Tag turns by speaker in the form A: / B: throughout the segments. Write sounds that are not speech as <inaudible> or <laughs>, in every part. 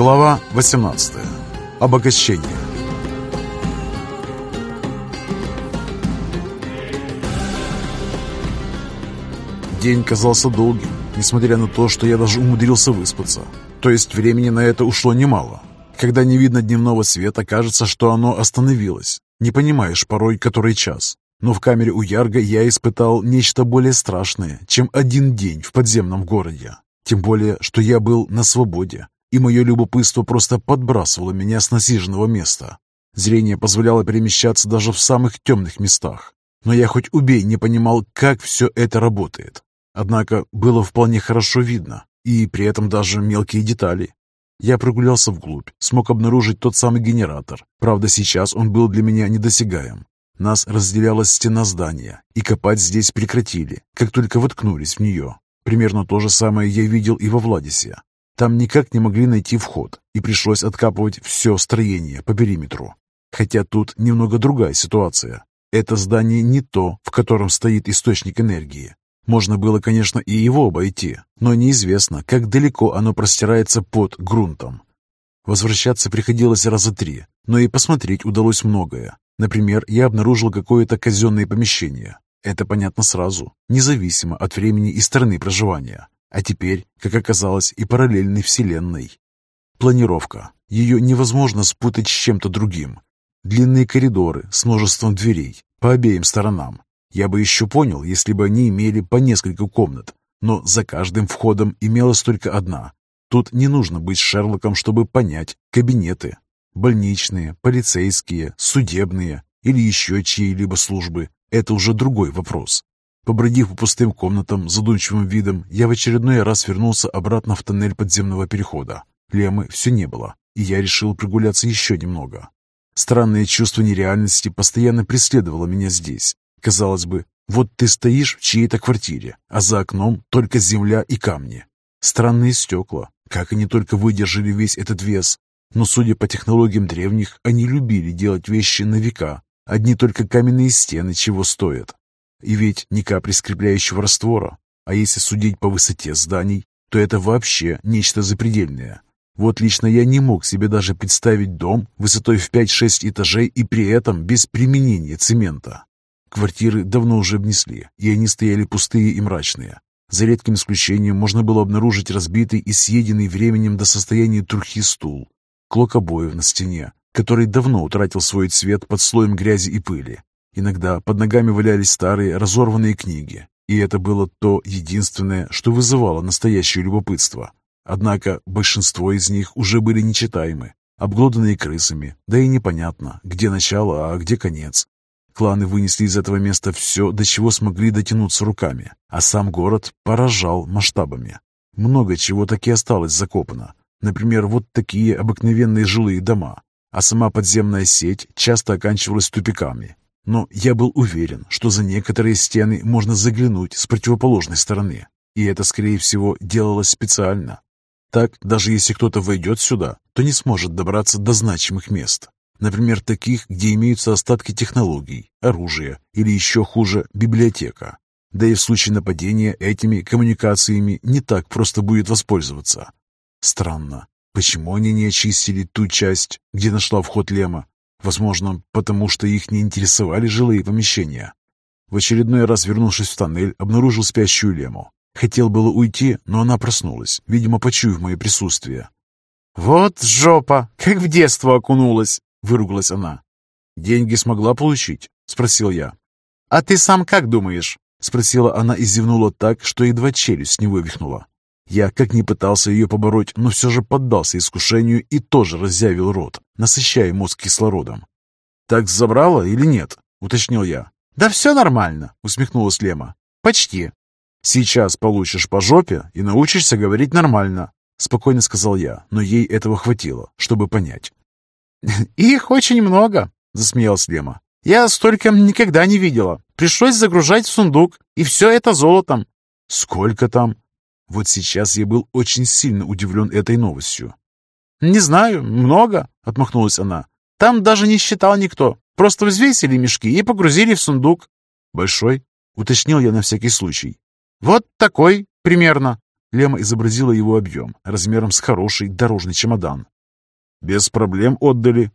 A: Глава 18. Обогащение. День казался долгим, несмотря на то, что я даже умудрился выспаться. То есть времени на это ушло немало. Когда не видно дневного света, кажется, что оно остановилось. Не понимаешь порой, который час. Но в камере у Ярга я испытал нечто более страшное, чем один день в подземном городе. Тем более, что я был на свободе, и мое любопытство просто подбрасывало меня с насиженного места. Зрение позволяло перемещаться даже в самых темных местах. Но я хоть убей не понимал, как все это работает. Однако было вполне хорошо видно, и при этом даже мелкие детали. Я прогулялся вглубь, смог обнаружить тот самый генератор. Правда, сейчас он был для меня недосягаем. Нас разделяла стена здания, и копать здесь прекратили, как только воткнулись в нее. Примерно то же самое я видел и во Владисе. Там никак не могли найти вход, и пришлось откапывать все строение по периметру. Хотя тут немного другая ситуация. Это здание не то, в котором стоит источник энергии. Можно было, конечно, и его обойти, но неизвестно, как далеко оно простирается под грунтом. Возвращаться приходилось раза три, но и посмотреть удалось многое. Например, я обнаружил какое-то казенное помещение. Это понятно сразу, независимо от времени и страны проживания. А теперь, как оказалось, и параллельной вселенной. Планировка. Ее невозможно спутать с чем-то другим. Длинные коридоры с множеством дверей по обеим сторонам. Я бы еще понял, если бы они имели по несколько комнат, но за каждым входом имелась только одна. Тут не нужно быть Шерлоком, чтобы понять кабинеты. Больничные, полицейские, судебные или еще чьи-либо службы – это уже другой вопрос. Побродив по пустым комнатам задумчивым видом, я в очередной раз вернулся обратно в тоннель подземного перехода. Лемы все не было, и я решил прогуляться еще немного. Странное чувство нереальности постоянно преследовало меня здесь. Казалось бы, вот ты стоишь в чьей-то квартире, а за окном только земля и камни. Странные стекла, как они только выдержали весь этот вес. Но, судя по технологиям древних, они любили делать вещи на века. Одни только каменные стены чего стоят. И ведь ни капли скрепляющего раствора. А если судить по высоте зданий, то это вообще нечто запредельное. Вот лично я не мог себе даже представить дом высотой в 5-6 этажей и при этом без применения цемента. Квартиры давно уже обнесли, и они стояли пустые и мрачные. За редким исключением можно было обнаружить разбитый и съеденный временем до состояния трухи стул, клок обоев на стене, который давно утратил свой цвет под слоем грязи и пыли, Иногда под ногами валялись старые разорванные книги, и это было то единственное, что вызывало настоящее любопытство. Однако большинство из них уже были нечитаемы, обглоданные крысами, да и непонятно, где начало, а где конец. Кланы вынесли из этого места все, до чего смогли дотянуться руками, а сам город поражал масштабами. Много чего таки осталось закопано. Например, вот такие обыкновенные жилые дома, а сама подземная сеть часто оканчивалась тупиками, но я был уверен, что за некоторые стены можно заглянуть с противоположной стороны, и это, скорее всего, делалось специально. Так, даже если кто-то войдет сюда, то не сможет добраться до значимых мест. Например, таких, где имеются остатки технологий, оружия или еще хуже, библиотека. Да и в случае нападения этими коммуникациями не так просто будет воспользоваться. Странно, почему они не очистили ту часть, где нашла вход Лема, Возможно, потому что их не интересовали жилые помещения. В очередной раз, вернувшись в тоннель, обнаружил спящую Лему. Хотел было уйти, но она проснулась, видимо, почуяв мое присутствие.
B: «Вот жопа! Как в детство окунулась!» — выругалась она.
A: «Деньги смогла получить?» — спросил я.
B: «А ты сам как думаешь?»
A: — спросила она и зевнула так, что едва челюсть не вывихнула. Я как ни пытался ее побороть, но все же поддался искушению и тоже разъявил рот, насыщая мозг кислородом. «Так забрала или нет?» — уточнил я.
B: «Да все нормально», — усмехнулась Лема. «Почти».
A: «Сейчас получишь по жопе и научишься говорить нормально», — спокойно сказал я, но ей этого хватило, чтобы понять. <laughs>
B: «Их очень много», — засмеялась Лема. «Я столько никогда не видела. Пришлось загружать в сундук, и все это золотом».
A: «Сколько там?» Вот сейчас я был очень сильно удивлен этой новостью.
B: «Не знаю, много», — отмахнулась она. «Там даже не считал никто. Просто взвесили мешки и погрузили в сундук».
A: «Большой?» — уточнил я на всякий случай.
B: «Вот такой, примерно».
A: Лема изобразила его объем, размером с хороший дорожный чемодан. Без проблем отдали.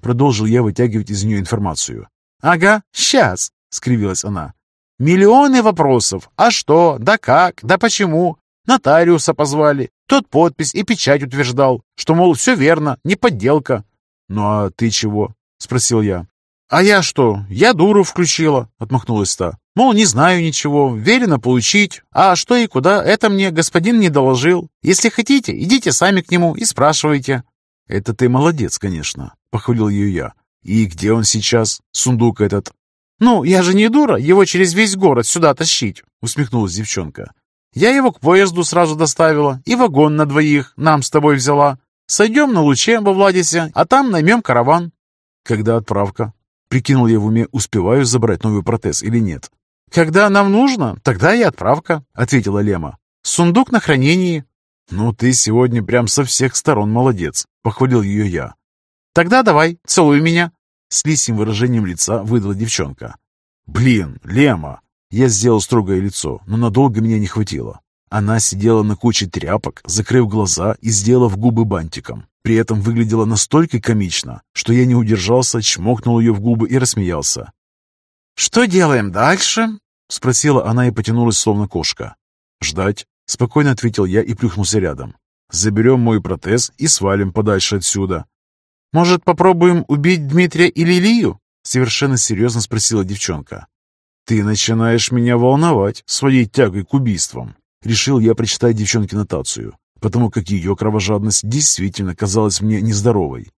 A: Продолжил я вытягивать из нее информацию.
B: «Ага, сейчас», — скривилась она. «Миллионы вопросов. А что? Да как? Да почему? Нотариуса позвали. Тот подпись и печать утверждал, что, мол, все верно, не подделка».
A: «Ну а ты чего?» — спросил я.
B: «А я что? Я дуру включила», — отмахнулась та. «Мол, не знаю ничего, велено получить. А что и куда, это мне господин не доложил. Если хотите, идите сами к нему и спрашивайте».
A: «Это ты молодец, конечно», — похвалил ее я. «И где он сейчас, сундук этот?»
B: «Ну, я же не дура, его через весь город сюда тащить», — усмехнулась девчонка. «Я его к поезду сразу доставила и вагон на двоих нам с тобой взяла. Сойдем на луче во Владисе, а там наймем караван».
A: «Когда отправка?» Прикинул я в уме, успеваю забрать новый протез или нет.
B: «Когда нам нужно, тогда и отправка», — ответила Лема. «Сундук на хранении».
A: «Ну, ты сегодня прям со всех сторон молодец», — похвалил ее я.
B: «Тогда давай, целуй меня», — с лисьим выражением лица выдала девчонка.
A: «Блин, Лема!» Я сделал строгое лицо, но надолго меня не хватило. Она сидела на куче тряпок, закрыв глаза и сделав губы бантиком. При этом выглядела настолько комично, что я не удержался, чмокнул ее в губы и рассмеялся.
B: «Что делаем дальше?» — спросила она и потянулась, словно кошка.
A: «Ждать», — спокойно ответил я и плюхнулся рядом. «Заберем мой протез и свалим подальше отсюда».
B: «Может, попробуем убить Дмитрия или Илью?» — совершенно серьезно спросила девчонка.
A: «Ты начинаешь меня волновать своей тягой к убийствам», — решил я прочитать девчонке нотацию потому как ее кровожадность действительно казалась мне нездоровой.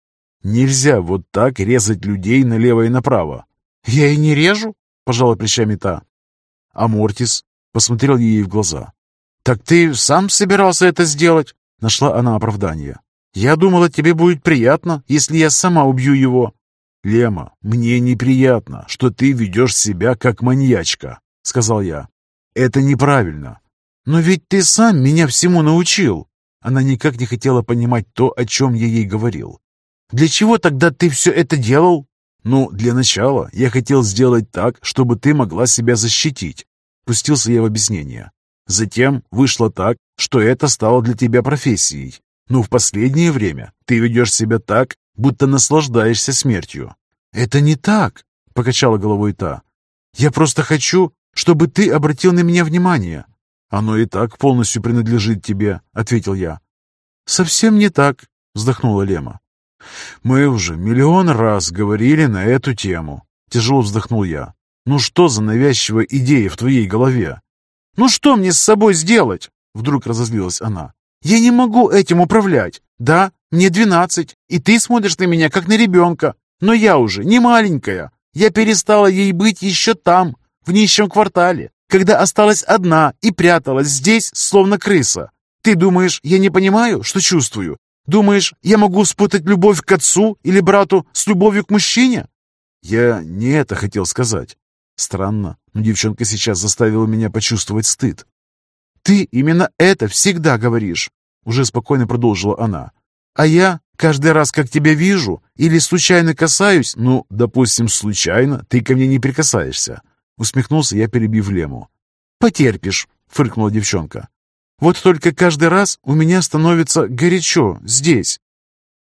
A: Нельзя вот так резать людей налево и направо.
B: «Я и не режу», — пожала плечами та.
A: А посмотрел ей в глаза.
B: «Так ты сам собирался это сделать?» — нашла она оправдание. «Я думала, тебе будет приятно, если я сама убью его».
A: «Лема, мне неприятно, что ты ведешь себя как маньячка», — сказал я. «Это неправильно».
B: «Но ведь ты сам меня всему научил».
A: Она никак не хотела понимать то, о чем я ей говорил.
B: «Для чего тогда ты все это делал?»
A: «Ну, для начала я хотел сделать так, чтобы ты могла себя защитить». Пустился я в объяснение. Затем вышло так, что это стало для тебя профессией. Но в последнее время ты ведешь себя так, будто наслаждаешься смертью».
B: «Это не так», — покачала головой та. «Я просто хочу, чтобы ты обратил на меня внимание.
A: «Оно и так полностью принадлежит тебе», — ответил я.
B: «Совсем не так», — вздохнула Лема.
A: «Мы уже миллион раз говорили на эту тему», — тяжело вздохнул я. «Ну что за навязчивая идея в твоей голове?»
B: «Ну что мне с собой сделать?» — вдруг разозлилась она. «Я не могу этим управлять. Да, мне двенадцать, и ты смотришь на меня, как на ребенка. Но я уже не маленькая. Я перестала ей быть еще там, в нищем квартале когда осталась одна и пряталась здесь, словно крыса. Ты думаешь, я не понимаю, что чувствую? Думаешь, я могу спутать любовь к отцу или брату с любовью к мужчине?
A: Я не это хотел сказать. Странно, но девчонка сейчас заставила меня почувствовать стыд.
B: Ты именно это всегда говоришь, уже спокойно продолжила она. А я каждый раз, как тебя вижу или случайно касаюсь,
A: ну, допустим, случайно, ты ко мне не прикасаешься. Усмехнулся я, перебив Лему.
B: «Потерпишь», — фыркнула девчонка. «Вот только каждый раз у меня становится горячо здесь».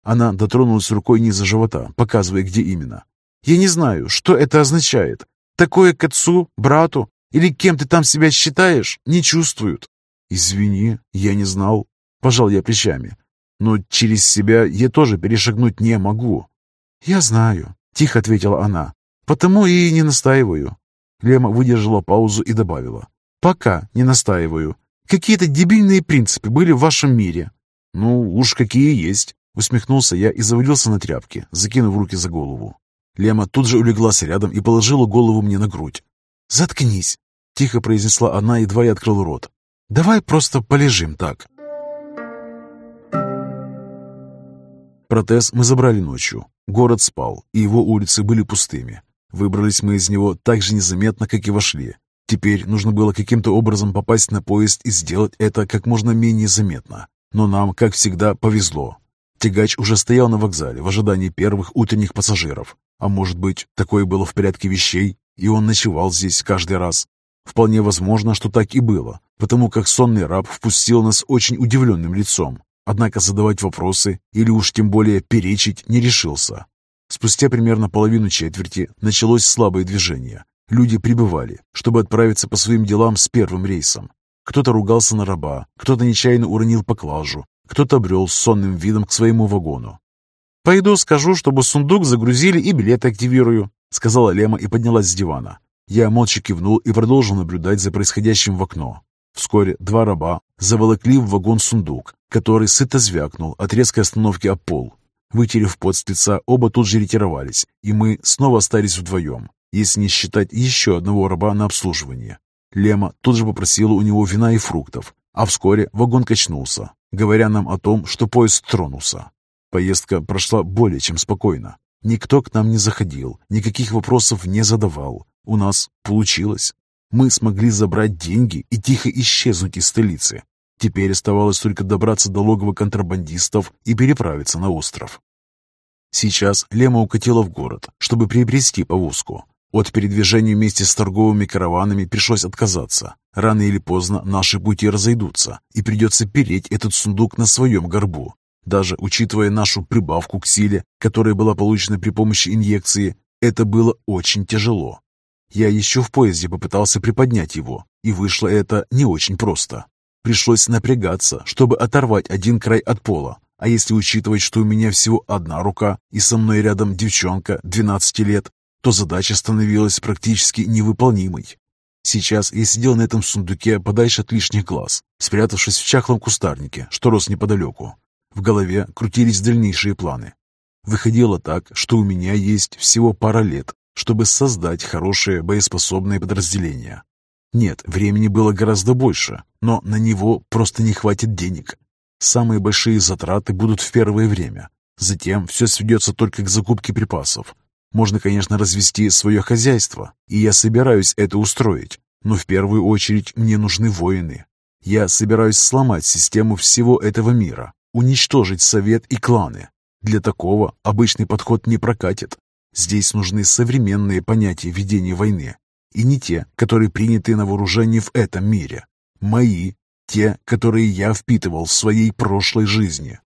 A: Она дотронулась рукой низа живота, показывая, где именно.
B: «Я не знаю, что это означает. Такое к отцу, брату или кем ты там себя считаешь, не чувствуют».
A: «Извини, я не знал», — пожал я плечами. «Но через себя я тоже перешагнуть не могу».
B: «Я знаю», — тихо ответила она. «Потому и не настаиваю.
A: Лема выдержала паузу и добавила.
B: «Пока не настаиваю. Какие-то дебильные принципы были в вашем мире».
A: «Ну, уж какие есть», — усмехнулся я и завалился на тряпке, закинув руки за голову. Лема тут же улеглась рядом и положила голову мне на грудь.
B: «Заткнись», —
A: тихо произнесла она, едва я открыл рот.
B: «Давай просто полежим так».
A: Протез мы забрали ночью. Город спал, и его улицы были пустыми. Выбрались мы из него так же незаметно, как и вошли. Теперь нужно было каким-то образом попасть на поезд и сделать это как можно менее заметно. Но нам, как всегда, повезло. Тягач уже стоял на вокзале в ожидании первых утренних пассажиров. А может быть, такое было в порядке вещей, и он ночевал здесь каждый раз. Вполне возможно, что так и было, потому как сонный раб впустил нас очень удивленным лицом. Однако задавать вопросы или уж тем более перечить не решился. Спустя примерно половину четверти началось слабое движение. Люди прибывали, чтобы отправиться по своим делам с первым рейсом. Кто-то ругался на раба, кто-то нечаянно уронил поклажу, кто-то брел с сонным видом к своему вагону.
B: «Пойду скажу, чтобы сундук загрузили и билеты активирую», сказала Лема и поднялась с дивана.
A: Я молча кивнул и продолжил наблюдать за происходящим в окно. Вскоре два раба заволокли в вагон сундук, который сыто звякнул от резкой остановки об пол. Вытерев пот с лица, оба тут же ретировались, и мы снова остались вдвоем, если не считать еще одного раба на обслуживание. Лема тут же попросила у него вина и фруктов, а вскоре вагон качнулся, говоря нам о том, что поезд тронулся. Поездка прошла более чем спокойно. Никто к нам не заходил, никаких вопросов не задавал. У нас получилось. Мы смогли забрать деньги и тихо исчезнуть из столицы. Теперь оставалось только добраться до логова контрабандистов и переправиться на остров. Сейчас Лема укатила в город, чтобы приобрести повозку. От передвижения вместе с торговыми караванами пришлось отказаться. Рано или поздно наши пути разойдутся, и придется переть этот сундук на своем горбу, даже учитывая нашу прибавку к силе, которая была получена при помощи инъекции, это было очень тяжело. Я еще в поезде попытался приподнять его, и вышло это не очень просто. Пришлось напрягаться, чтобы оторвать один край от пола, а если учитывать, что у меня всего одна рука и со мной рядом девчонка 12 лет, то задача становилась практически невыполнимой. Сейчас я сидел на этом сундуке подальше от лишних глаз, спрятавшись в чахлом кустарнике, что рос неподалеку. В голове крутились дальнейшие планы. Выходило так, что у меня есть всего пара лет, чтобы создать хорошее боеспособное подразделение. Нет, времени было гораздо больше, но на него просто не хватит денег. Самые большие затраты будут в первое время. Затем все сведется только к закупке припасов. Можно, конечно, развести свое хозяйство, и я собираюсь это устроить, но в первую очередь мне нужны воины. Я собираюсь сломать систему всего этого мира, уничтожить совет и кланы. Для такого обычный подход не прокатит. Здесь нужны современные понятия ведения войны, и не те, которые приняты на вооружение в этом мире. Мои, те, которые я впитывал в своей прошлой жизни.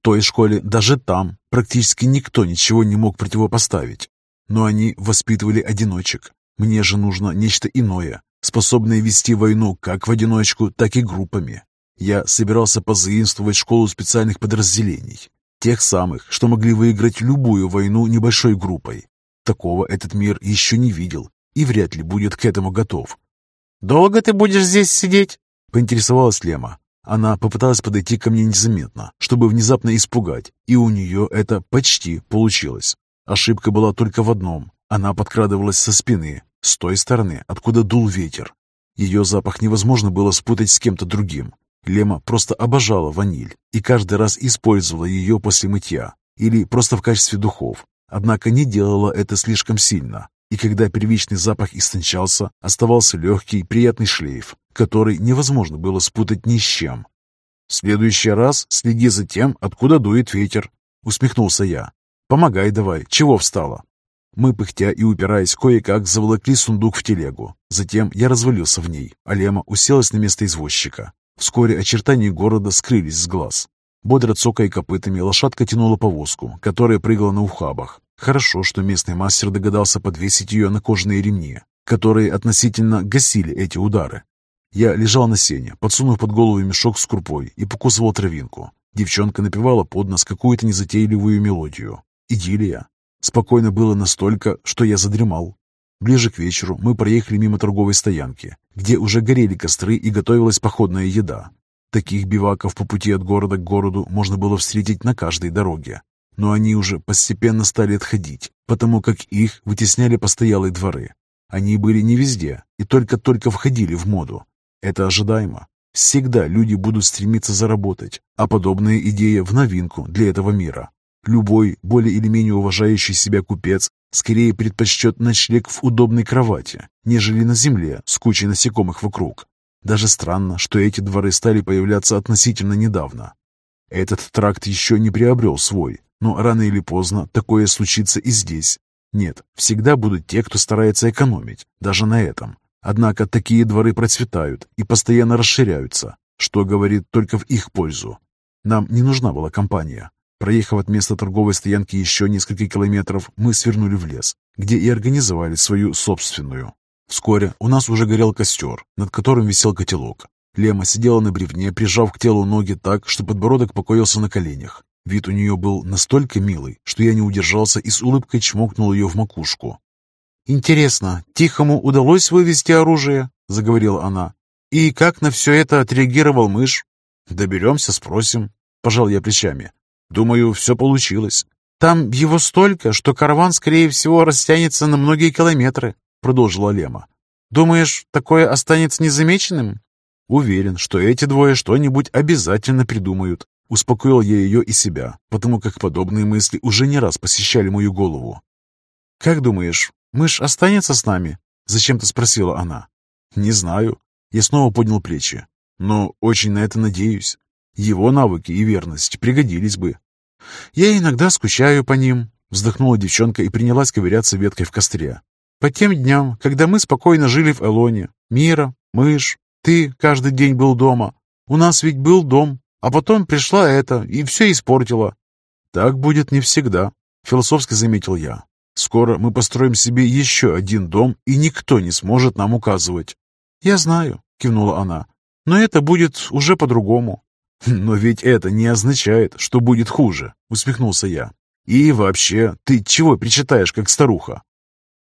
A: В той школе даже там практически никто ничего не мог противопоставить. Но они воспитывали одиночек. Мне же нужно нечто иное, способное вести войну как в одиночку, так и группами. Я собирался позаимствовать школу специальных подразделений. Тех самых, что могли выиграть любую войну небольшой группой. Такого этот мир еще не видел и вряд ли будет к этому готов.
B: «Долго ты будешь здесь сидеть?»
A: — поинтересовалась Лема. Она попыталась подойти ко мне незаметно, чтобы внезапно испугать, и у нее это почти получилось. Ошибка была только в одном. Она подкрадывалась со спины, с той стороны, откуда дул ветер. Ее запах невозможно было спутать с кем-то другим. Лема просто обожала ваниль и каждый раз использовала ее после мытья или просто в качестве духов, однако не делала это слишком сильно. И когда первичный запах истончался, оставался легкий, приятный шлейф, который невозможно было спутать ни с чем. «В следующий раз следи за тем, откуда дует ветер», — усмехнулся я. «Помогай давай, чего встала?» Мы, пыхтя и упираясь, кое-как заволокли сундук в телегу. Затем я развалился в ней, а Лема уселась на место извозчика. Вскоре очертания города скрылись с глаз. Бодро цокая копытами, лошадка тянула повозку, которая прыгала на ухабах. Хорошо, что местный мастер догадался подвесить ее на кожаные ремни, которые относительно гасили эти удары. Я лежал на сене, подсунув под голову мешок с крупой и покусывал травинку. Девчонка напевала под нос какую-то незатейливую мелодию. Идиллия. Спокойно было настолько, что я задремал. Ближе к вечеру мы проехали мимо торговой стоянки, где уже горели костры и готовилась походная еда. Таких биваков по пути от города к городу можно было встретить на каждой дороге. Но они уже постепенно стали отходить, потому как их вытесняли постоялые дворы. Они были не везде и только-только входили в моду. Это ожидаемо. Всегда люди будут стремиться заработать, а подобная идея в новинку для этого мира. Любой, более или менее уважающий себя купец скорее предпочтет ночлег в удобной кровати, нежели на земле с кучей насекомых вокруг. Даже странно, что эти дворы стали появляться относительно недавно. Этот тракт еще не приобрел свой, но рано или поздно такое случится и здесь. Нет, всегда будут те, кто старается экономить, даже на этом. Однако такие дворы процветают и постоянно расширяются, что говорит только в их пользу. Нам не нужна была компания. Проехав от места торговой стоянки еще несколько километров, мы свернули в лес, где и организовали свою собственную. Вскоре у нас уже горел костер, над которым висел котелок. Лема сидела на бревне, прижав к телу ноги так, что подбородок покоился на коленях. Вид у нее был настолько милый, что я не удержался и с улыбкой чмокнул ее в макушку.
B: «Интересно, Тихому удалось вывести оружие?» — заговорила она. «И как на все это отреагировал мышь?»
A: «Доберемся, спросим», — пожал я плечами. «Думаю, все получилось».
B: «Там его столько, что караван, скорее всего, растянется на многие километры», — продолжила Лема. «Думаешь, такое останется незамеченным?»
A: «Уверен, что эти двое что-нибудь обязательно придумают», Успокоил я ее и себя, потому как подобные мысли уже не раз посещали мою голову.
B: «Как думаешь, мышь останется с нами?» — зачем-то спросила она.
A: «Не знаю». Я снова поднял плечи. «Но очень на это надеюсь. Его навыки и верность пригодились бы».
B: «Я иногда скучаю по ним», — вздохнула девчонка и принялась ковыряться веткой в костре. «По тем дням, когда мы спокойно жили в Элоне. Мира, мышь, ты каждый день был дома. У нас ведь был дом, а потом пришла эта и все испортила.
A: Так будет не всегда, философски заметил я. Скоро мы построим себе еще один дом, и никто не сможет нам указывать.
B: Я знаю, кивнула она, но это будет уже по-другому.
A: Но ведь это не означает, что будет хуже, усмехнулся я. И вообще, ты чего причитаешь, как старуха?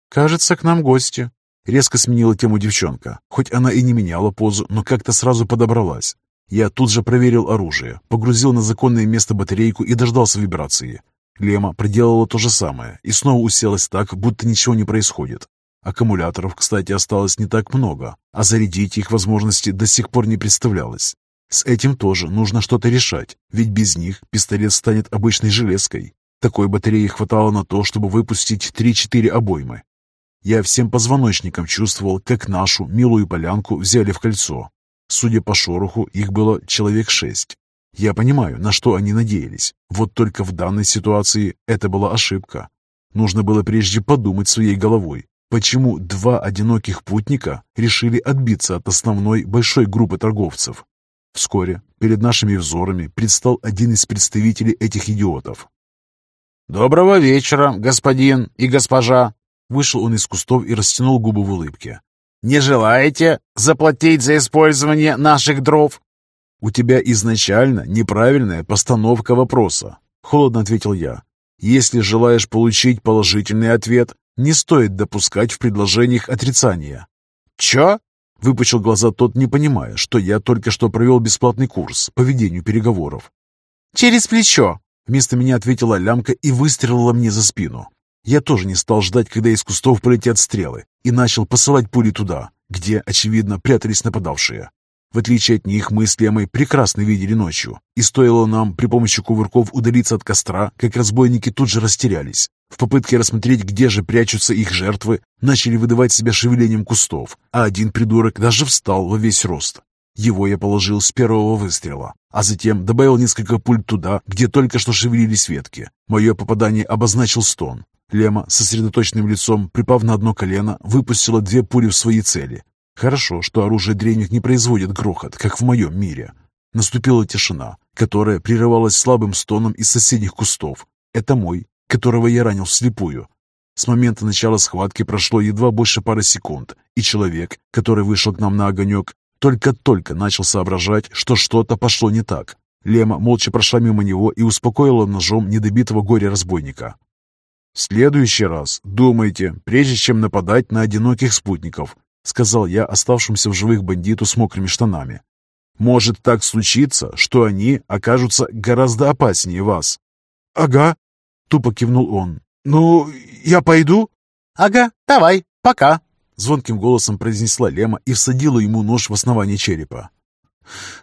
B: Кажется, к нам гости.
A: Резко сменила тему девчонка, хоть она и не меняла позу, но как-то сразу подобралась. Я тут же проверил оружие, погрузил на законное место батарейку и дождался вибрации. Лема проделала то же самое и снова уселась так, будто ничего не происходит. Аккумуляторов, кстати, осталось не так много, а зарядить их возможности до сих пор не представлялось. С этим тоже нужно что-то решать, ведь без них пистолет станет обычной железкой. Такой батареи хватало на то, чтобы выпустить 3-4 обоймы. Я всем позвоночником чувствовал, как нашу милую полянку взяли в кольцо, Судя по шороху, их было человек шесть. Я понимаю, на что они надеялись. Вот только в данной ситуации это была ошибка. Нужно было прежде подумать своей головой, почему два одиноких путника решили отбиться от основной большой группы торговцев. Вскоре перед нашими взорами предстал один из представителей этих идиотов.
B: «Доброго вечера, господин и госпожа!» Вышел он из кустов и растянул губы в улыбке. Не желаете заплатить за использование наших дров?»
A: «У тебя изначально неправильная постановка вопроса», — холодно ответил я. «Если желаешь получить положительный ответ, не стоит допускать в предложениях отрицания».
B: «Чё?»
A: — выпучил глаза тот, не понимая, что я только что провел бесплатный курс по ведению переговоров.
B: «Через плечо», —
A: вместо меня ответила лямка и выстрелила мне за спину. Я тоже не стал ждать, когда из кустов полетят стрелы, и начал посылать пули туда, где, очевидно, прятались нападавшие. В отличие от них, мы с Лемой прекрасно видели ночью, и стоило нам при помощи кувырков удалиться от костра, как разбойники тут же растерялись. В попытке рассмотреть, где же прячутся их жертвы, начали выдавать себя шевелением кустов, а один придурок даже встал во весь рост. Его я положил с первого выстрела, а затем добавил несколько пуль туда, где только что шевелились ветки. Мое попадание обозначил стон, Лема, сосредоточенным лицом, припав на одно колено, выпустила две пули в свои цели. Хорошо, что оружие древних не производит грохот, как в моем мире. Наступила тишина, которая прерывалась слабым стоном из соседних кустов. Это мой, которого я ранил вслепую. С момента начала схватки прошло едва больше пары секунд, и человек, который вышел к нам на огонек, только-только начал соображать, что что-то пошло не так. Лема молча прошла мимо него и успокоила ножом недобитого горя-разбойника. «В следующий раз думайте, прежде чем нападать на одиноких спутников», сказал я оставшимся в живых бандиту с мокрыми штанами. «Может так случиться, что они окажутся гораздо опаснее вас».
B: «Ага», — тупо кивнул он. «Ну, я пойду?»
C: «Ага, давай, пока», —
A: звонким голосом произнесла Лема и всадила ему нож в основание черепа.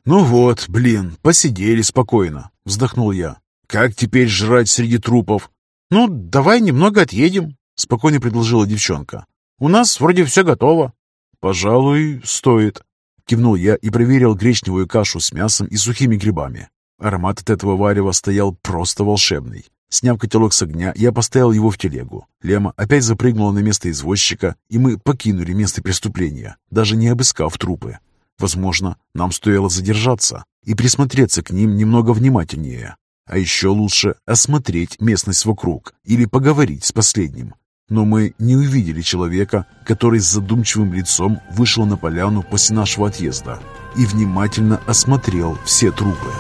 A: «Ну вот, блин, посидели спокойно», — вздохнул я. «Как теперь жрать среди трупов?
B: «Ну, давай немного отъедем», — спокойно предложила девчонка. «У нас вроде все готово».
A: «Пожалуй, стоит», — кивнул я и проверил гречневую кашу с мясом и сухими грибами. Аромат от этого варева стоял просто волшебный. Сняв котелок с огня, я поставил его в телегу. Лема опять запрыгнула на место извозчика, и мы покинули место преступления, даже не обыскав трупы. Возможно, нам стоило задержаться и присмотреться к ним немного внимательнее. А еще лучше осмотреть местность вокруг или поговорить с последним. Но мы не увидели человека, который с задумчивым лицом вышел на поляну после нашего отъезда и внимательно осмотрел все трупы.